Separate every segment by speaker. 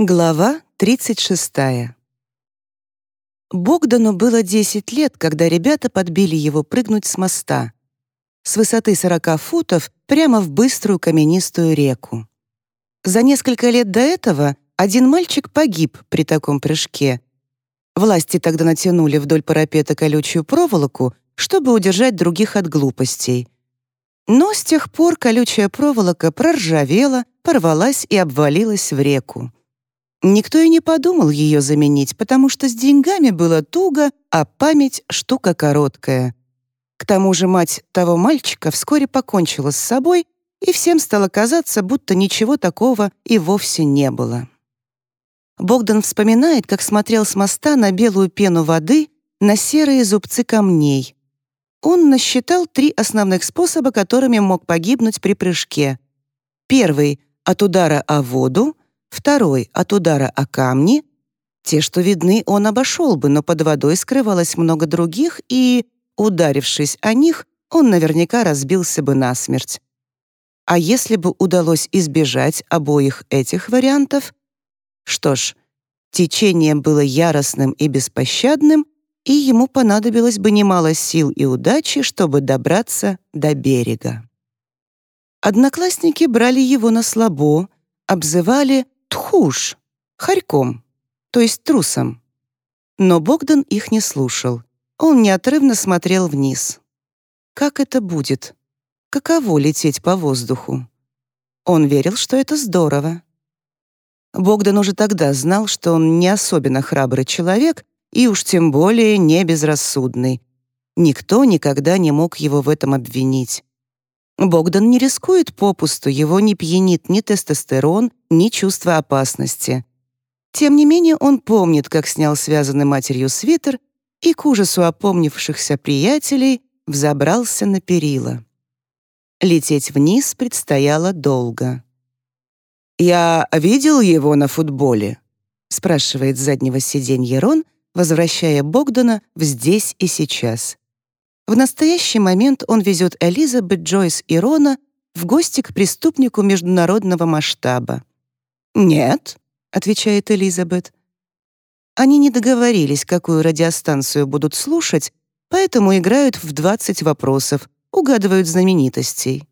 Speaker 1: Глава 36. Богдану было 10 лет, когда ребята подбили его прыгнуть с моста. С высоты 40 футов прямо в быструю каменистую реку. За несколько лет до этого один мальчик погиб при таком прыжке. Власти тогда натянули вдоль парапета колючую проволоку, чтобы удержать других от глупостей. Но с тех пор колючая проволока проржавела, порвалась и обвалилась в реку. Никто и не подумал ее заменить, потому что с деньгами было туго, а память — штука короткая. К тому же мать того мальчика вскоре покончила с собой, и всем стало казаться, будто ничего такого и вовсе не было. Богдан вспоминает, как смотрел с моста на белую пену воды, на серые зубцы камней. Он насчитал три основных способа, которыми мог погибнуть при прыжке. Первый — от удара о воду, Второй — от удара о камни. Те, что видны, он обошел бы, но под водой скрывалось много других, и, ударившись о них, он наверняка разбился бы насмерть. А если бы удалось избежать обоих этих вариантов? Что ж, течение было яростным и беспощадным, и ему понадобилось бы немало сил и удачи, чтобы добраться до берега. Одноклассники брали его на слабо, обзывали тхуш, хорьком, то есть трусом. Но Богдан их не слушал. Он неотрывно смотрел вниз. Как это будет? Каково лететь по воздуху? Он верил, что это здорово. Богдан уже тогда знал, что он не особенно храбрый человек и уж тем более не безрассудный. Никто никогда не мог его в этом обвинить. Богдан не рискует попусту, его не пьянит ни тестостерон, ни чувство опасности. Тем не менее он помнит, как снял связанный матерью свитер и, к ужасу опомнившихся приятелей, взобрался на перила. Лететь вниз предстояло долго. «Я видел его на футболе?» — спрашивает с заднего сиденья Рон, возвращая Богдана в «здесь и сейчас». В настоящий момент он везет Элизабет, Джойс и Рона в гости к преступнику международного масштаба. «Нет», — отвечает Элизабет. Они не договорились, какую радиостанцию будут слушать, поэтому играют в 20 вопросов, угадывают знаменитостей.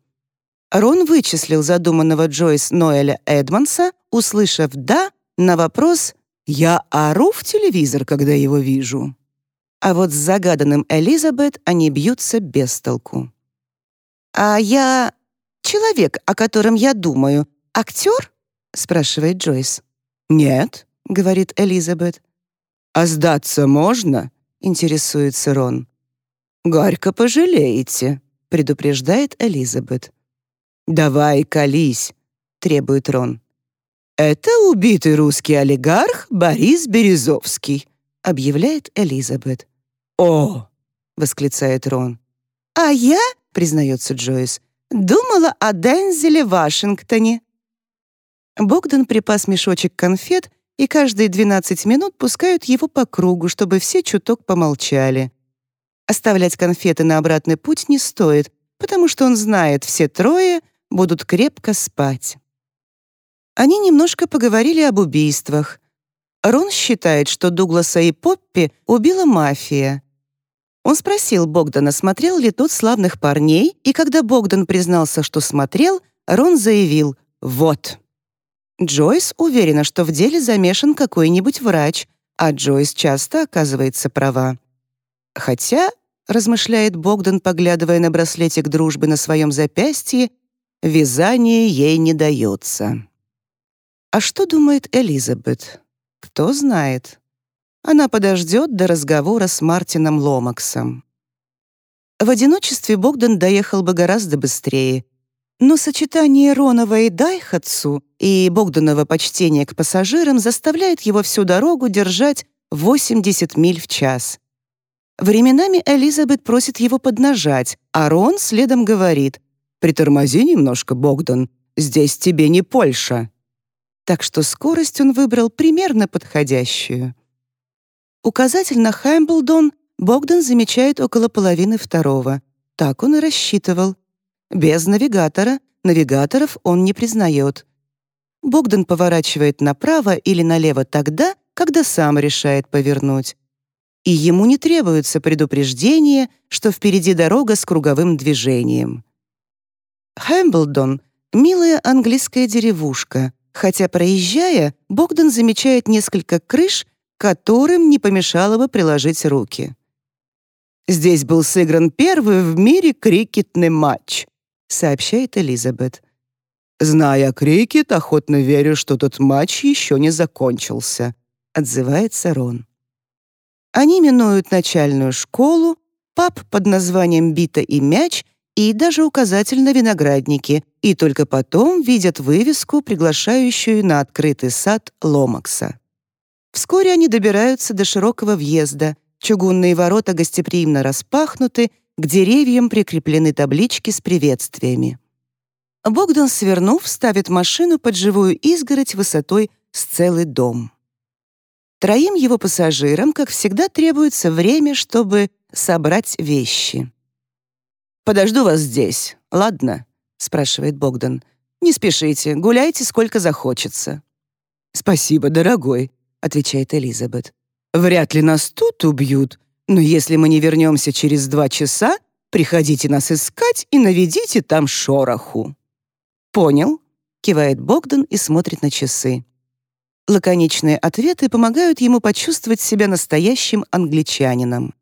Speaker 1: Рон вычислил задуманного Джойс Ноэля Эдмонса, услышав «да» на вопрос «Я ору в телевизор, когда его вижу». А вот с загаданным Элизабет они бьются без толку. «А я человек, о котором я думаю, актер?» — спрашивает Джойс. «Нет», — говорит Элизабет. «А сдаться можно?» — интересуется Рон. «Горько пожалеете», — предупреждает Элизабет. «Давай, колись», — требует Рон. «Это убитый русский олигарх Борис Березовский», объявляет Элизабет. «О!» — восклицает Рон. «А я, — признается Джойс, — думала о Дензеле Вашингтоне». Богдан припас мешочек конфет, и каждые 12 минут пускают его по кругу, чтобы все чуток помолчали. Оставлять конфеты на обратный путь не стоит, потому что он знает, все трое будут крепко спать. Они немножко поговорили об убийствах — Рон считает, что Дугласа и Поппи убила мафия. Он спросил Богдана, смотрел ли тот «Славных парней», и когда Богдан признался, что смотрел, Рон заявил «Вот». Джойс уверена, что в деле замешан какой-нибудь врач, а Джойс часто оказывается права. Хотя, размышляет Богдан, поглядывая на браслетик дружбы на своем запястье, вязание ей не дается. А что думает Элизабет? Кто знает. Она подождет до разговора с Мартином Ломаксом. В одиночестве Богдан доехал бы гораздо быстрее, но сочетание Ронова и Дайхатсу и Богданова почтения к пассажирам заставляет его всю дорогу держать 80 миль в час. Временами Элизабет просит его поднажать, а Рон следом говорит «Притормози немножко, Богдан, здесь тебе не Польша» так что скорость он выбрал примерно подходящую. Указатель на Хэмблдон Богдан замечает около половины второго. Так он и рассчитывал. Без навигатора навигаторов он не признает. Богдан поворачивает направо или налево тогда, когда сам решает повернуть. И ему не требуется предупреждение, что впереди дорога с круговым движением. Хэмблдон — милая английская деревушка, хотя, проезжая, Богдан замечает несколько крыш, которым не помешало бы приложить руки. «Здесь был сыгран первый в мире крикетный матч», — сообщает Элизабет. «Зная крикет, охотно верю, что тот матч еще не закончился», — отзывается Рон. Они минуют начальную школу, паб под названием «Бита и мяч» и даже указатель на винограднике, и только потом видят вывеску, приглашающую на открытый сад Ломакса. Вскоре они добираются до широкого въезда, чугунные ворота гостеприимно распахнуты, к деревьям прикреплены таблички с приветствиями. Богдан, свернув, ставит машину под живую изгородь высотой с целый дом. Троим его пассажирам, как всегда, требуется время, чтобы собрать вещи. «Подожду вас здесь, ладно?» — спрашивает Богдан. «Не спешите, гуляйте сколько захочется». «Спасибо, дорогой», — отвечает Элизабет. «Вряд ли нас тут убьют, но если мы не вернемся через два часа, приходите нас искать и наведите там шороху». «Понял», — кивает Богдан и смотрит на часы. Лаконичные ответы помогают ему почувствовать себя настоящим англичанином.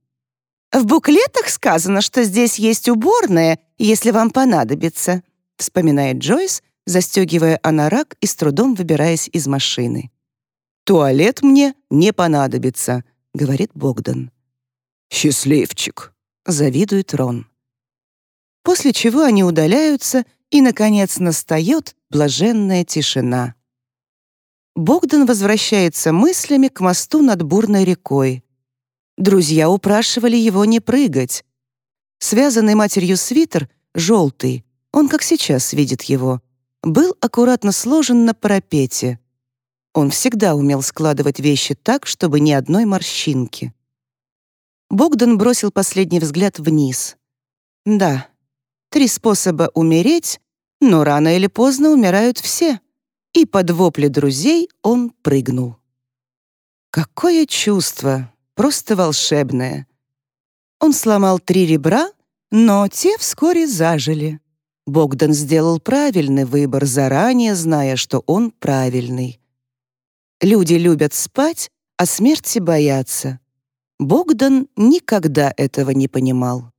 Speaker 1: «В буклетах сказано, что здесь есть уборная, если вам понадобится», вспоминает Джойс, застегивая анорак и с трудом выбираясь из машины. «Туалет мне не понадобится», — говорит Богдан. «Счастливчик», — завидует Рон. После чего они удаляются, и, наконец, настает блаженная тишина. Богдан возвращается мыслями к мосту над бурной рекой. Друзья упрашивали его не прыгать. Связанный матерью свитер, желтый, он, как сейчас видит его, был аккуратно сложен на парапете. Он всегда умел складывать вещи так, чтобы ни одной морщинки. Богдан бросил последний взгляд вниз. Да, три способа умереть, но рано или поздно умирают все. И под вопли друзей он прыгнул. Какое чувство! Просто волшебное! Он сломал три ребра, но те вскоре зажили. Богдан сделал правильный выбор, заранее зная, что он правильный. Люди любят спать, а смерти боятся. Богдан никогда этого не понимал.